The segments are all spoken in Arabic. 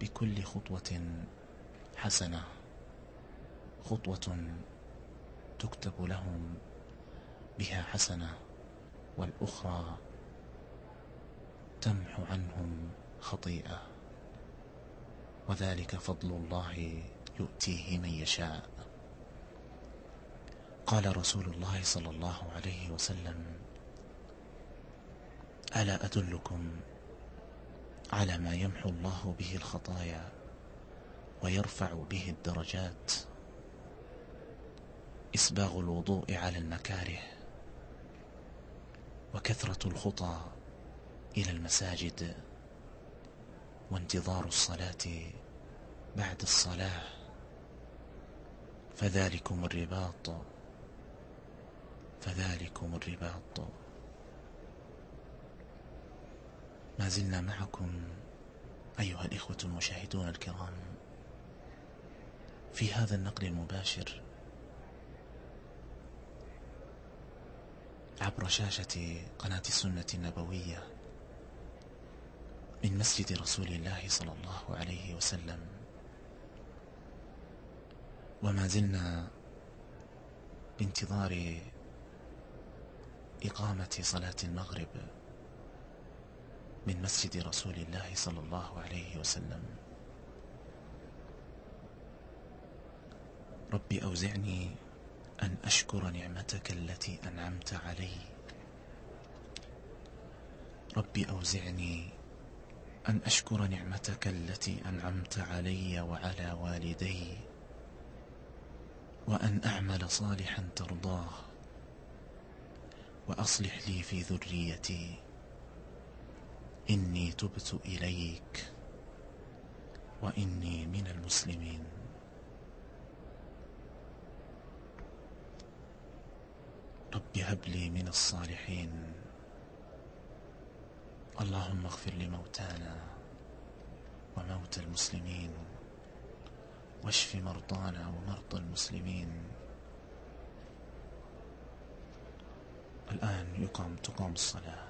بكل خطوة حسنة خطوة تكتب لهم بها حسنة والأخرى تمحو عنهم خطيئة. وذلك فضل الله يؤتيه من يشاء. قال رسول الله صلى الله عليه وسلم ألا أدلكم على ما يمحو الله به الخطايا ويرفع به الدرجات. إسباغ الوضوء على المكاره وكثرة الخطى إلى المساجد وانتظار الصلاة بعد الصلاة. فذلكم الرباط فذلكم الرباط. ما زلنا معكم أيها الإخوة المشاهدون الكرام في هذا النقل المباشر عبر شاشة قناة السنة النبوية من مسجد رسول الله صلى الله عليه وسلم. وما زلنا بانتظار إقامة صلاة المغرب من مسجد رسول الله صلى الله عليه وسلم. ربي أوزعني أن أشكر نعمتك التي أنعمت علي. ربي أوزعني أن أشكر نعمتك التي أنعمت علي وعلى والدي وأن أعمل صالحا ترضاه وأصلح لي في ذريتي. إني تبت إليك وإني من المسلمين. رب هب لي من الصالحين. اللهم اغفر لموتانا وموتى المسلمين واشف مرضانا ومرضى المسلمين. الآن يقام تقام الصلاة.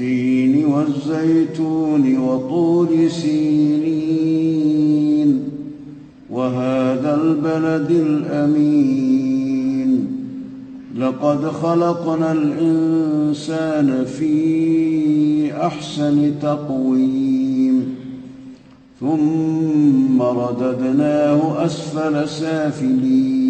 والتين والزيتون وطور سينين وهذا البلد الأمين. لقد خلقنا الإنسان في أحسن تقويم. ثم رددناه أسفل سافلين.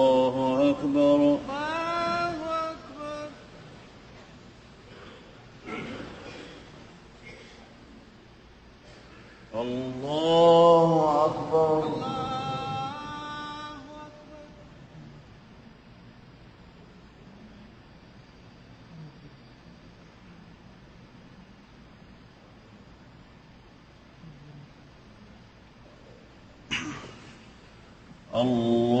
أكبر. الله أكبر. الله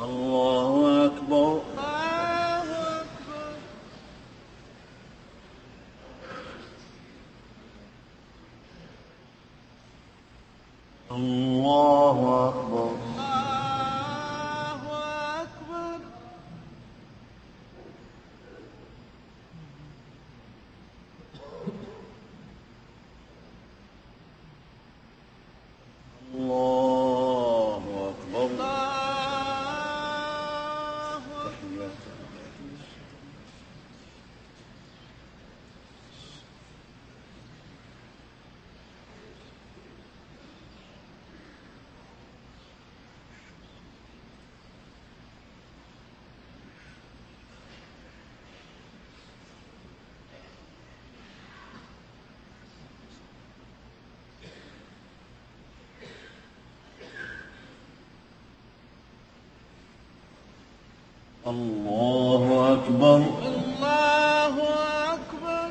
الله الله أكبر الله أكبر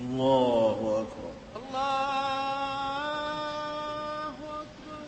الله أكبر الله أكبر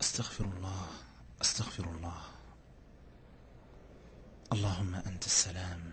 أستغفر الله أستغفر الله. اللهم أنت السلام.